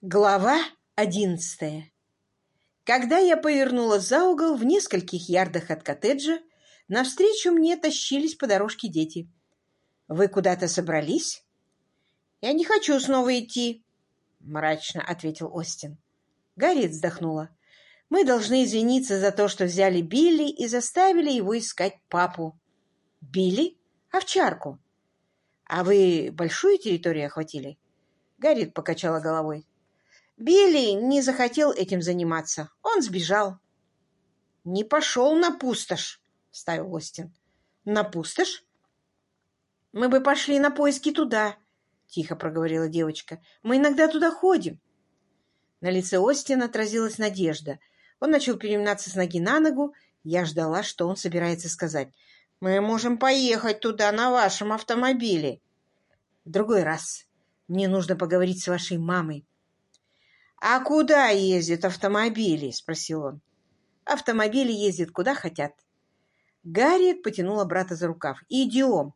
Глава одиннадцатая Когда я повернула за угол в нескольких ярдах от коттеджа, навстречу мне тащились по дорожке дети. «Вы куда-то собрались?» «Я не хочу снова идти», — мрачно ответил Остин. Гарриет вздохнула. «Мы должны извиниться за то, что взяли Билли и заставили его искать папу». «Билли? Овчарку?» «А вы большую территорию охватили?» Гарриет покачала головой. Билли не захотел этим заниматься. Он сбежал. — Не пошел на пустошь, — вставил Остин. — На пустошь? — Мы бы пошли на поиски туда, — тихо проговорила девочка. — Мы иногда туда ходим. На лице Остина отразилась надежда. Он начал переминаться с ноги на ногу. Я ждала, что он собирается сказать. «Мы можем поехать туда на вашем автомобиле». «В другой раз. Мне нужно поговорить с вашей мамой. «А куда ездят автомобили?» — спросил он. «Автомобили ездят куда хотят». Гарриет потянула брата за рукав. «Идем!»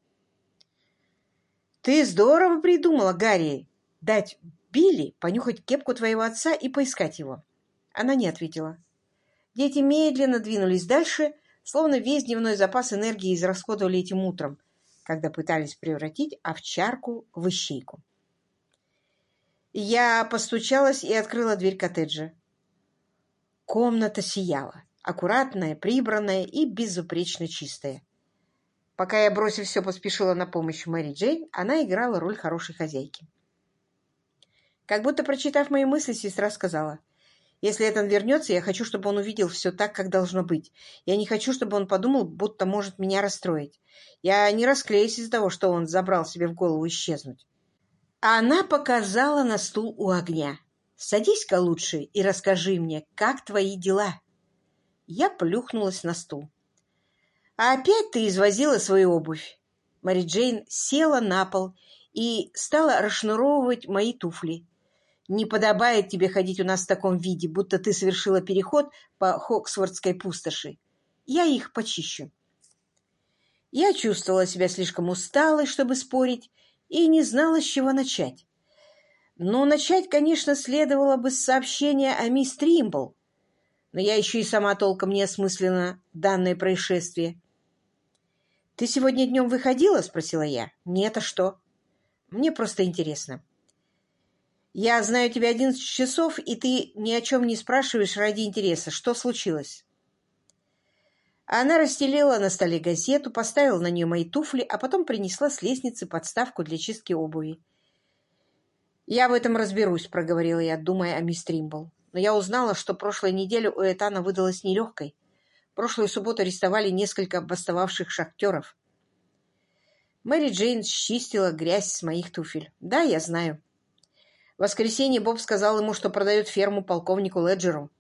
«Ты здорово придумала, Гарри, дать Билли понюхать кепку твоего отца и поискать его». Она не ответила. Дети медленно двинулись дальше, словно весь дневной запас энергии израсходовали этим утром, когда пытались превратить овчарку в ищейку. Я постучалась и открыла дверь коттеджа. Комната сияла, аккуратная, прибранная и безупречно чистая. Пока я, бросив все, поспешила на помощь Мэри Джейн, она играла роль хорошей хозяйки. Как будто прочитав мои мысли, сестра сказала, «Если Этан вернется, я хочу, чтобы он увидел все так, как должно быть. Я не хочу, чтобы он подумал, будто может меня расстроить. Я не расклеюсь из-за того, что он забрал себе в голову исчезнуть. Она показала на стул у огня. «Садись-ка лучше и расскажи мне, как твои дела?» Я плюхнулась на стул. «А опять ты извозила свою обувь?» Мэри Джейн села на пол и стала расшнуровывать мои туфли. «Не подобает тебе ходить у нас в таком виде, будто ты совершила переход по Хоксфордской пустоши. Я их почищу». Я чувствовала себя слишком усталой, чтобы спорить, и не знала, с чего начать. Но начать, конечно, следовало бы с сообщения о мисс Тримбл, но я еще и сама толком не осмыслила данное происшествие. «Ты сегодня днем выходила?» — спросила я. «Нет, а что?» «Мне просто интересно». «Я знаю тебя одиннадцать часов, и ты ни о чем не спрашиваешь ради интереса. Что случилось?» Она расстелила на столе газету, поставила на нее мои туфли, а потом принесла с лестницы подставку для чистки обуви. «Я в этом разберусь», — проговорила я, думая о мисс Тримбл. Но я узнала, что прошлая неделя у Этана выдалась нелегкой. Прошлую субботу арестовали несколько бастовавших шахтеров. Мэри Джейн счистила грязь с моих туфель. «Да, я знаю». В воскресенье Боб сказал ему, что продает ферму полковнику Леджеру.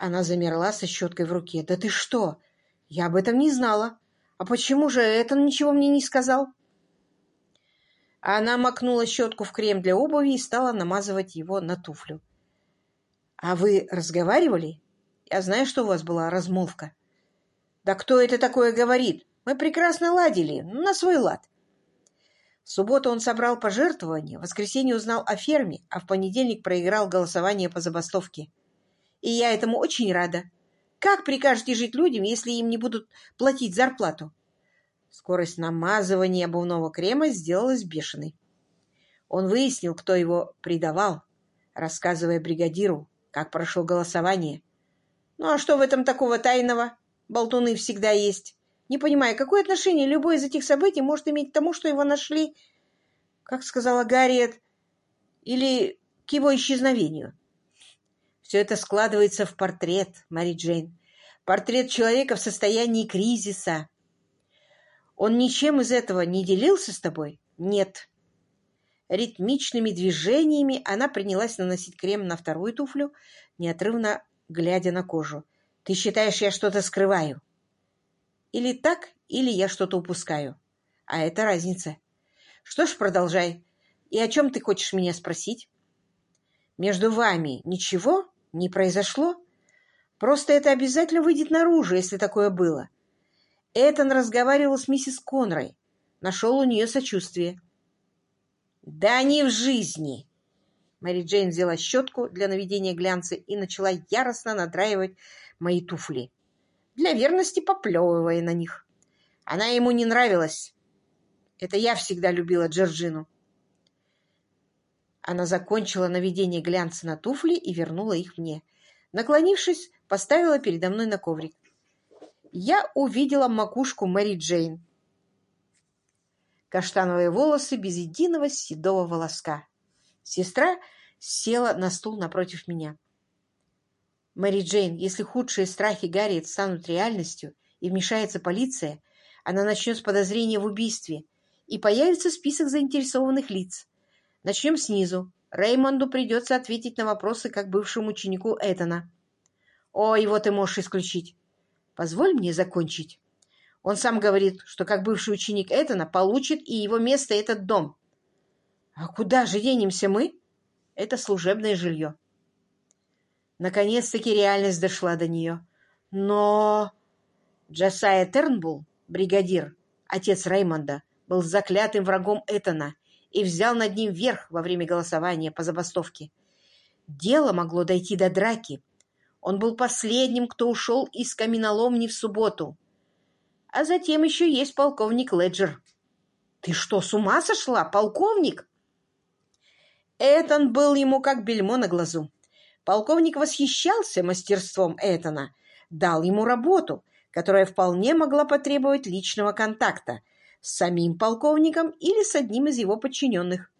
Она замерла со щеткой в руке. «Да ты что? Я об этом не знала. А почему же Этан ничего мне не сказал?» Она макнула щетку в крем для обуви и стала намазывать его на туфлю. «А вы разговаривали? Я знаю, что у вас была размолвка». «Да кто это такое говорит? Мы прекрасно ладили, на свой лад». В субботу он собрал пожертвования, в воскресенье узнал о ферме, а в понедельник проиграл голосование по забастовке и я этому очень рада. Как прикажете жить людям, если им не будут платить зарплату? Скорость намазывания обувного крема сделалась бешеной. Он выяснил, кто его предавал, рассказывая бригадиру, как прошло голосование. Ну а что в этом такого тайного? Болтуны всегда есть. Не понимаю, какое отношение любое из этих событий может иметь к тому, что его нашли, как сказала Гарриет, или к его исчезновению? Все это складывается в портрет, Мари Джейн. Портрет человека в состоянии кризиса. Он ничем из этого не делился с тобой? Нет. Ритмичными движениями она принялась наносить крем на вторую туфлю, неотрывно глядя на кожу. Ты считаешь, я что-то скрываю? Или так, или я что-то упускаю. А это разница. Что ж, продолжай. И о чем ты хочешь меня спросить? Между вами ничего? Не произошло? Просто это обязательно выйдет наружу, если такое было. Этан разговаривал с миссис Конрой. Нашел у нее сочувствие. Да не в жизни. Мэри Джейн взяла щетку для наведения глянца и начала яростно надраивать мои туфли, для верности поплевывая на них. Она ему не нравилась. Это я всегда любила Джорджину. Она закончила наведение глянца на туфли и вернула их мне. Наклонившись, поставила передо мной на коврик. Я увидела макушку Мэри Джейн. Каштановые волосы без единого седого волоска. Сестра села на стул напротив меня. «Мэри Джейн, если худшие страхи Гарриет станут реальностью и вмешается полиция, она начнет с подозрения в убийстве, и появится список заинтересованных лиц. Начнем снизу. Реймонду придется ответить на вопросы как бывшему ученику Этана. О, его ты можешь исключить. Позволь мне закончить. Он сам говорит, что как бывший ученик Этана получит и его место этот дом. А куда же денемся мы? Это служебное жилье. Наконец-таки реальность дошла до нее. Но Джасая Тернбул, бригадир, отец Реймонда, был заклятым врагом Этана и взял над ним верх во время голосования по забастовке. Дело могло дойти до драки. Он был последним, кто ушел из каменоломни в субботу. А затем еще есть полковник Леджер. Ты что, с ума сошла, полковник? Этан был ему как бельмо на глазу. Полковник восхищался мастерством Этана, дал ему работу, которая вполне могла потребовать личного контакта с самим полковником или с одним из его подчиненных.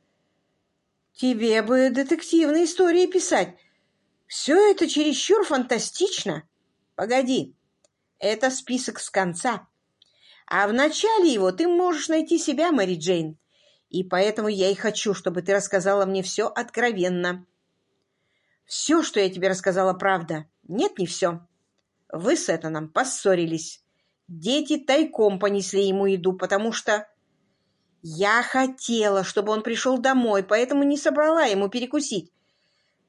«Тебе бы детективные истории писать. Все это чересчур фантастично. Погоди, это список с конца. А в начале его ты можешь найти себя, Мэри Джейн. И поэтому я и хочу, чтобы ты рассказала мне все откровенно. Все, что я тебе рассказала, правда. Нет, не все. Вы с Этаном поссорились. Дети тайком понесли ему еду, потому что... Я хотела, чтобы он пришел домой, поэтому не собрала ему перекусить.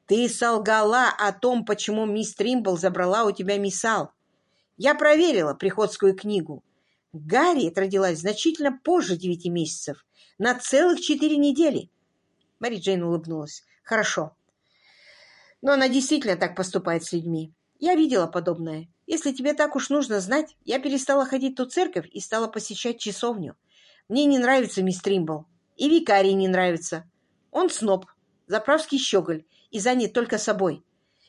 Ты солгала о том, почему мисс Тримбл забрала у тебя миссал. Я проверила приходскую книгу. Гарриет родилась значительно позже девяти месяцев, на целых четыре недели. Мэри Джейн улыбнулась. Хорошо. Но она действительно так поступает с людьми. Я видела подобное. Если тебе так уж нужно знать, я перестала ходить в ту церковь и стала посещать часовню. Мне не нравится мисс Тримбл. И викарий не нравится. Он сноб, заправский щеголь и занят только собой.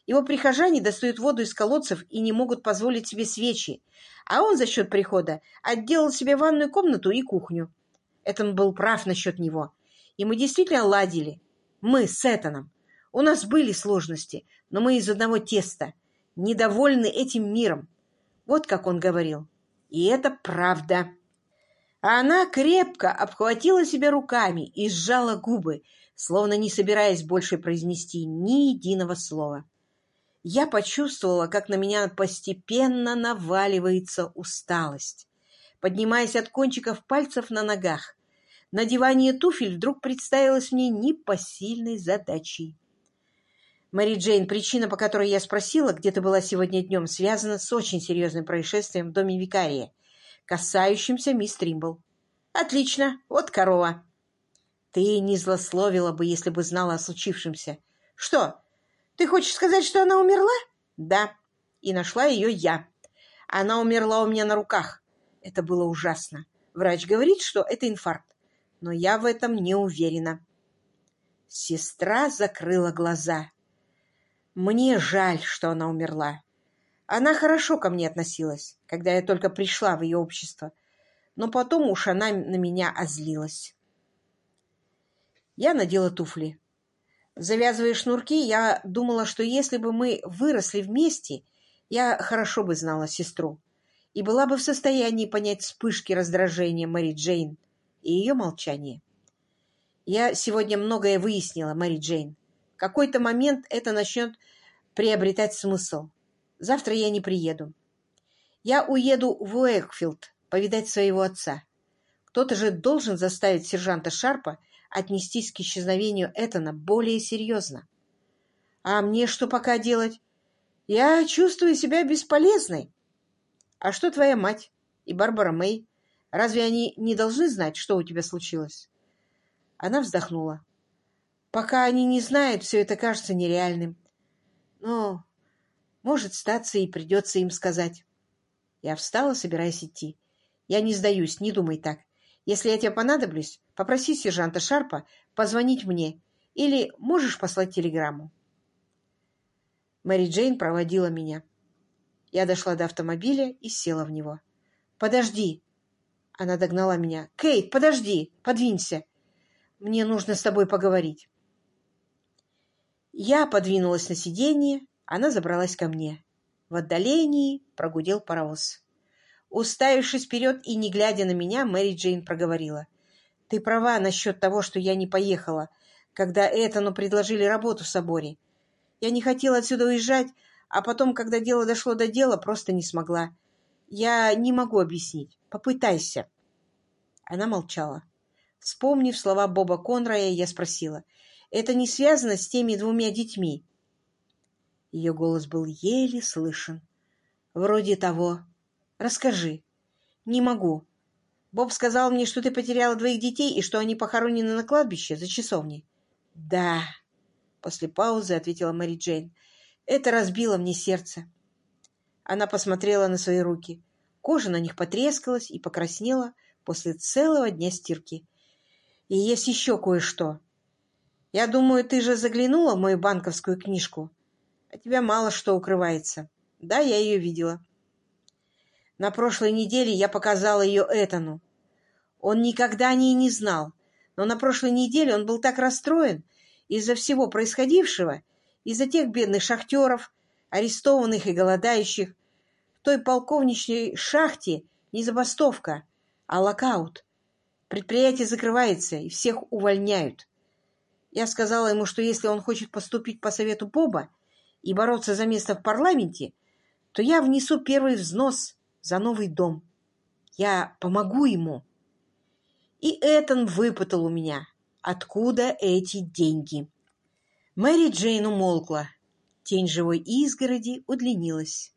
Его прихожане достают воду из колодцев и не могут позволить себе свечи, а он за счет прихода отделал себе ванную комнату и кухню. Этон был прав насчет него. И мы действительно ладили. Мы с Этаном. У нас были сложности, но мы из одного теста, недовольны этим миром. Вот как он говорил. И это правда. Она крепко обхватила себя руками и сжала губы, словно не собираясь больше произнести ни единого слова я почувствовала, как на меня постепенно наваливается усталость. Поднимаясь от кончиков пальцев на ногах, надевание туфель вдруг представилось мне непосильной задачей. Мэри Джейн, причина, по которой я спросила, где ты была сегодня днем, связана с очень серьезным происшествием в доме викария, касающимся мисс Тримбл. Отлично, вот корова. Ты не злословила бы, если бы знала о случившемся. Что, ты хочешь сказать, что она умерла? Да. И нашла ее я. Она умерла у меня на руках. Это было ужасно. Врач говорит, что это инфаркт. Но я в этом не уверена. Сестра закрыла глаза. Мне жаль, что она умерла. Она хорошо ко мне относилась, когда я только пришла в ее общество. Но потом уж она на меня озлилась. Я надела туфли. Завязывая шнурки, я думала, что если бы мы выросли вместе, я хорошо бы знала сестру и была бы в состоянии понять вспышки раздражения Мэри Джейн и ее молчание. Я сегодня многое выяснила, Мэри Джейн. Какой-то момент это начнет приобретать смысл. Завтра я не приеду. Я уеду в Уэкфилд повидать своего отца. Кто-то же должен заставить сержанта Шарпа отнестись к исчезновению Этана более серьезно. А мне что пока делать? Я чувствую себя бесполезной. А что твоя мать и Барбара Мэй? Разве они не должны знать, что у тебя случилось? Она вздохнула. Пока они не знают, все это кажется нереальным. Но, может, статься и придется им сказать. Я встала, собираясь идти. Я не сдаюсь, не думай так. Если я тебе понадоблюсь, попроси сержанта Шарпа позвонить мне. Или можешь послать телеграмму. Мэри Джейн проводила меня. Я дошла до автомобиля и села в него. «Подожди!» Она догнала меня. «Кейт, подожди! Подвинься! Мне нужно с тобой поговорить!» Я подвинулась на сиденье, она забралась ко мне. В отдалении прогудел паровоз. Уставившись вперед и не глядя на меня, Мэри Джейн проговорила. «Ты права насчет того, что я не поехала, когда Этану предложили работу в соборе. Я не хотела отсюда уезжать, а потом, когда дело дошло до дела, просто не смогла. Я не могу объяснить. Попытайся». Она молчала. Вспомнив слова Боба Конрая, я спросила, «Это не связано с теми двумя детьми?» Ее голос был еле слышен. «Вроде того. Расскажи». «Не могу. Боб сказал мне, что ты потеряла двоих детей и что они похоронены на кладбище за часовней». «Да», — после паузы ответила Мэри Джейн. «Это разбило мне сердце». Она посмотрела на свои руки. Кожа на них потрескалась и покраснела после целого дня стирки. «И есть еще кое-что. Я думаю, ты же заглянула в мою банковскую книжку. От тебя мало что укрывается. Да, я ее видела». На прошлой неделе я показала ее Этану. Он никогда о ней не знал, но на прошлой неделе он был так расстроен из-за всего происходившего, из-за тех бедных шахтеров, арестованных и голодающих. В той полковничной шахте не забастовка, а локаут. Предприятие закрывается, и всех увольняют. Я сказала ему, что если он хочет поступить по совету Боба и бороться за место в парламенте, то я внесу первый взнос за новый дом. Я помогу ему. И Этан выпытал у меня, откуда эти деньги. Мэри Джейн умолкла. Тень живой изгороди удлинилась.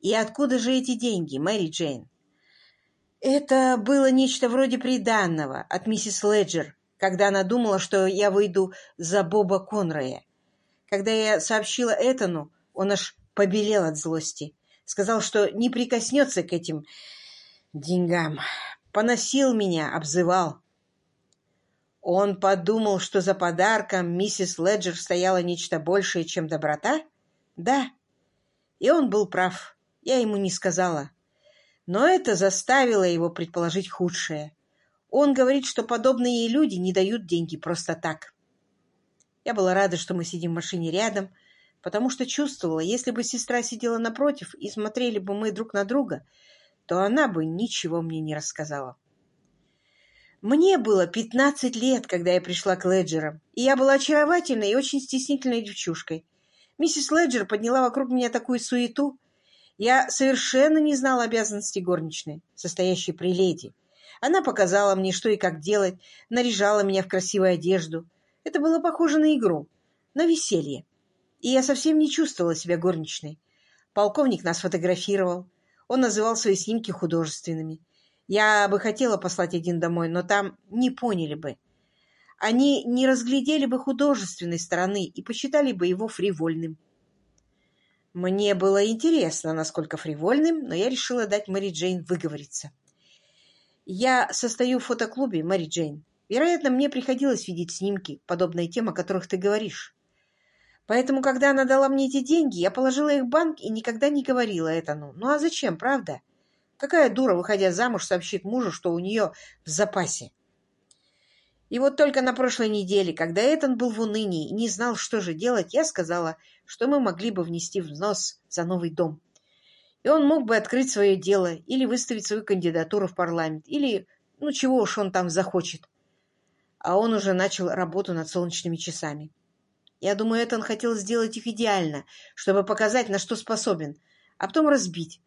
И откуда же эти деньги, Мэри Джейн? Это было нечто вроде приданного от миссис Леджер, когда она думала, что я выйду за Боба Конрая. Когда я сообщила Этану, он аж побелел от злости. Сказал, что не прикоснется к этим деньгам. Поносил меня, обзывал. Он подумал, что за подарком миссис Леджер стояло нечто большее, чем доброта? Да. И он был прав. Я ему не сказала. Но это заставило его предположить худшее. Он говорит, что подобные люди не дают деньги просто так. Я была рада, что мы сидим в машине рядом, потому что чувствовала, если бы сестра сидела напротив и смотрели бы мы друг на друга, то она бы ничего мне не рассказала. Мне было пятнадцать лет, когда я пришла к Леджерам, и я была очаровательной и очень стеснительной девчушкой. Миссис Леджер подняла вокруг меня такую суету. Я совершенно не знала обязанностей горничной, состоящей при леди. Она показала мне, что и как делать, наряжала меня в красивую одежду. Это было похоже на игру, на веселье и я совсем не чувствовала себя горничной. Полковник нас фотографировал. Он называл свои снимки художественными. Я бы хотела послать один домой, но там не поняли бы. Они не разглядели бы художественной стороны и посчитали бы его фривольным. Мне было интересно, насколько фривольным, но я решила дать Мэри Джейн выговориться. Я состою в фотоклубе, Мэри Джейн. Вероятно, мне приходилось видеть снимки, подобные тем, о которых ты говоришь. Поэтому, когда она дала мне эти деньги, я положила их в банк и никогда не говорила этому. Ну а зачем, правда? Какая дура, выходя замуж, сообщит мужу, что у нее в запасе? И вот только на прошлой неделе, когда Этан был в унынии и не знал, что же делать, я сказала, что мы могли бы внести взнос за новый дом. И он мог бы открыть свое дело или выставить свою кандидатуру в парламент, или, ну, чего уж он там захочет. А он уже начал работу над солнечными часами. Я думаю, это он хотел сделать их идеально, чтобы показать, на что способен, а потом разбить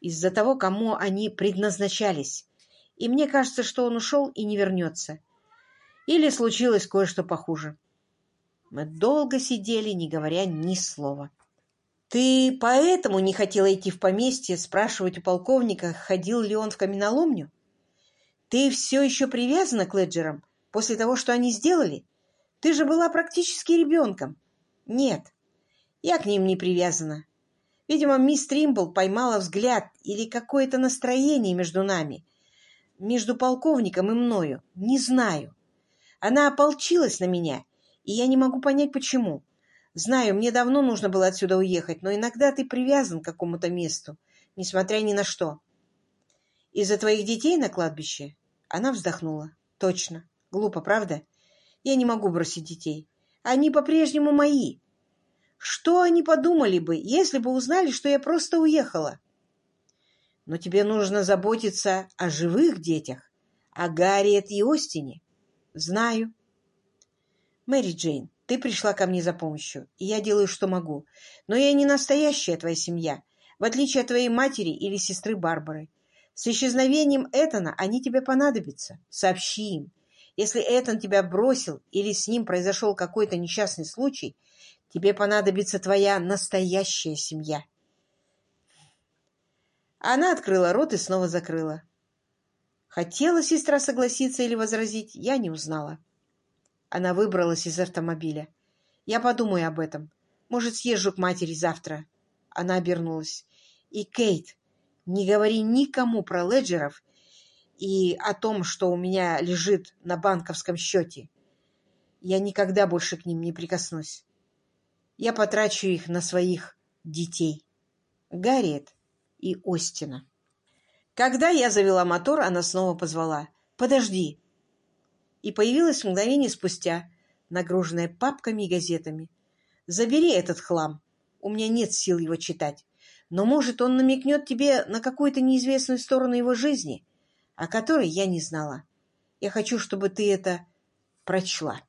из-за того, кому они предназначались. И мне кажется, что он ушел и не вернется. Или случилось кое-что похуже. Мы долго сидели, не говоря ни слова. «Ты поэтому не хотела идти в поместье, спрашивать у полковника, ходил ли он в каменоломню? Ты все еще привязана к Леджерам после того, что они сделали? Ты же была практически ребенком. Нет, я к ним не привязана. Видимо, мисс Тримбл поймала взгляд или какое-то настроение между нами, между полковником и мною. Не знаю. Она ополчилась на меня, и я не могу понять, почему. Знаю, мне давно нужно было отсюда уехать, но иногда ты привязан к какому-то месту, несмотря ни на что. Из-за твоих детей на кладбище? Она вздохнула. Точно. Глупо, правда? Я не могу бросить детей. Они по-прежнему мои. Что они подумали бы, если бы узнали, что я просто уехала? Но тебе нужно заботиться о живых детях, о Гарриет и Остине. Знаю. Мэри Джейн, ты пришла ко мне за помощью, и я делаю, что могу. Но я не настоящая твоя семья, в отличие от твоей матери или сестры Барбары. С исчезновением Этана они тебе понадобятся. Сообщи им. Если Этан тебя бросил или с ним произошел какой-то несчастный случай, тебе понадобится твоя настоящая семья. Она открыла рот и снова закрыла. Хотела сестра согласиться или возразить, я не узнала. Она выбралась из автомобиля. Я подумаю об этом. Может, съезжу к матери завтра. Она обернулась. И, Кейт, не говори никому про леджеров и о том, что у меня лежит на банковском счете. Я никогда больше к ним не прикоснусь. Я потрачу их на своих детей. Гарриет и Остина. Когда я завела мотор, она снова позвала. «Подожди!» И появилась мгновение спустя, нагруженная папками и газетами. «Забери этот хлам. У меня нет сил его читать. Но, может, он намекнет тебе на какую-то неизвестную сторону его жизни, о которой я не знала. Я хочу, чтобы ты это прочла.